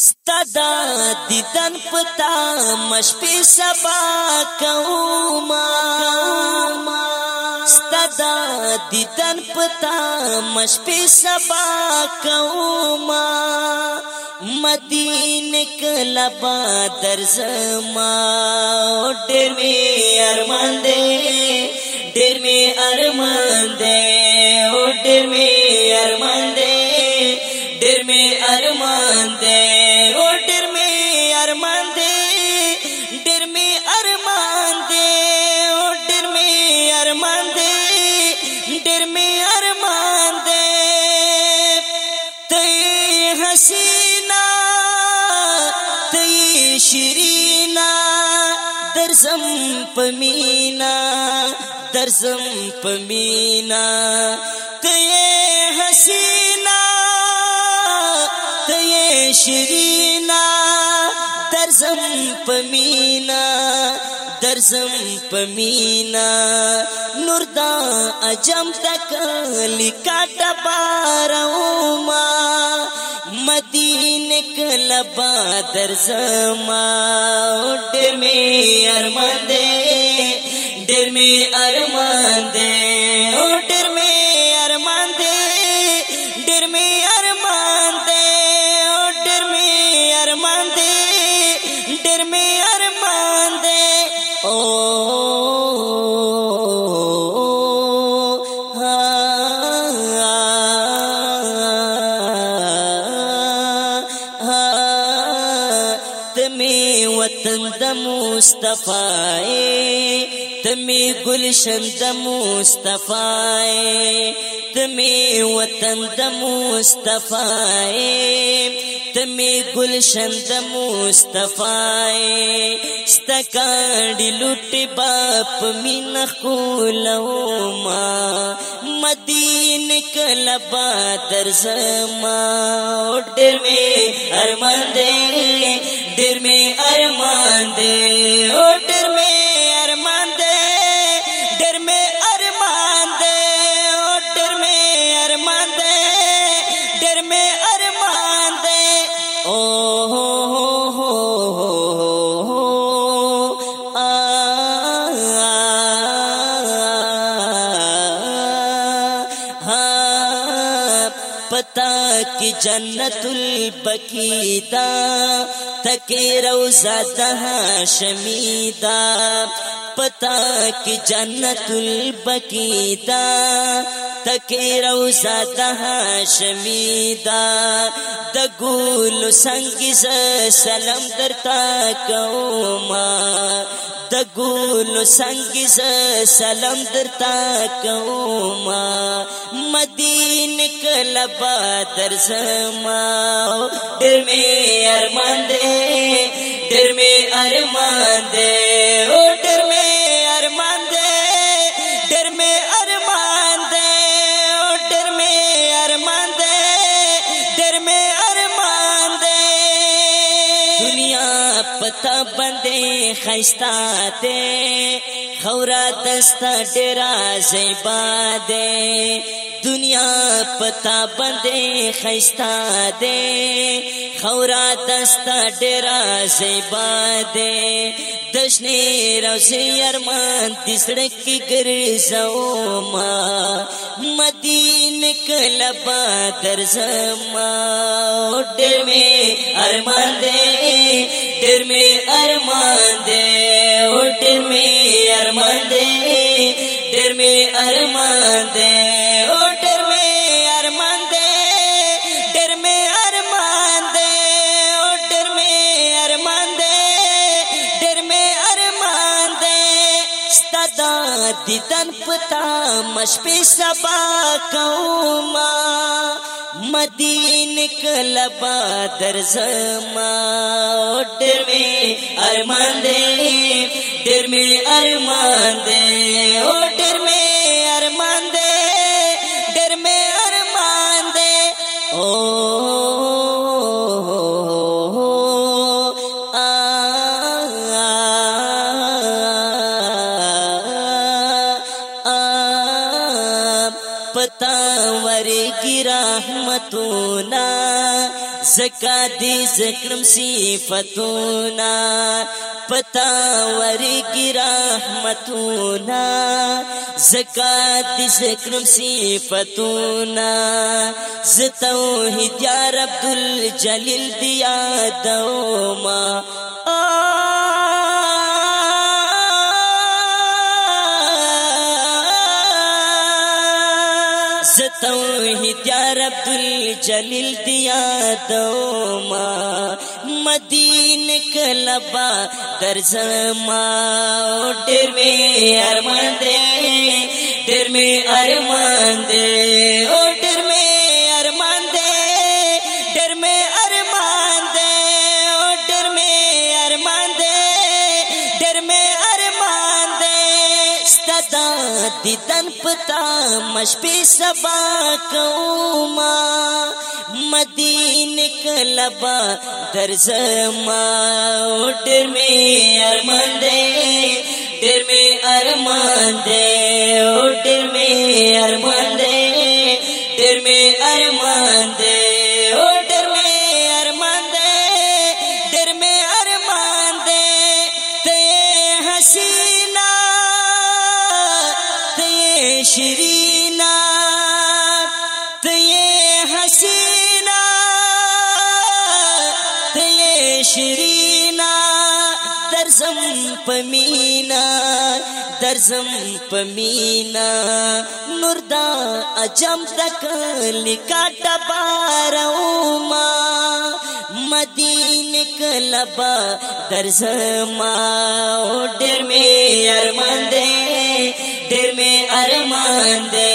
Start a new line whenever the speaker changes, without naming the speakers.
ستدا دیدن پتا مشپې سبا کوما ستدا دیدن پتا مشپې سبا کوما مدینه کلا با درځما ډېر می ارمان دې ډېر می ارمان دې ډېر می ارمان دې ډېر می ارمان دې حسینا تی شیرینا درزم پمینا درزم پمینا تی حسینا تی شیرینا درزم پمینا درزم پمینا نور دا اجم تک لیکا ډبارو ما مدینه کله با درځما ډېر می ارمان دې ډېر می ارمان دې ډېر می مصطفی تمی گلشن د مصطفی تمی وطن د مصطفی تمی گلشن د مصطفی ستکاڑی لوٹی باپ مین خولو ما مدین کلا با در زما ډیر می ارمان دې ډیر می ارمان دې جنت البکیتا تک تک دہا شمیتا پتا کی جنت البکیتا تک دہا ہاشمیدہ دگول سنگز سنگ سلم کوما د ګل څنګه ز سلام درتا کوما مدین کله با درځما ډېر می ارمان دې ډېر می ارمان دې پتا باندې خيستا دې خورا دست ډرا زيبا دې دنیا پتا باندې خيستا دې خورا دست ډرا زيبا دې دشنې روزي ارمان دې سړک کې ګرځاو ما مدین کله با درځما ډېر مې ارمان دې ڈر میں ارمندے اڈر میرمندے ڈر میں ارمان اڈر میرمندے ڈر میں ارمان اڈر میرمندے ڈر میں ارماندے تدا دن پتا مش پی سبہ گاں در मदीन ارمان दर संदे ड्र ارمان دے نعمتونا زکا دی ذکرم صفتونا پتا ورگی رحمتونا زکا دی ذکرم صفتونا زتوحید یا رب الجلیل دیا دوما آه توحید یا رب الجلیل دیا دو ما مدین کلبا در زمان دیر میں ارمان دے دیر میں ارمان دے او دیدن پتا مش پی سبا مدین کلبا درز مندے ڈر میں ارمندے ڈر میرے ہر مندے ڈر میں دے شرینا ن حسینا یہ حسینار تیے شری نار پمینا درزم پمینا نردا اجم تک نکارو ماں مدین کلبا درزما then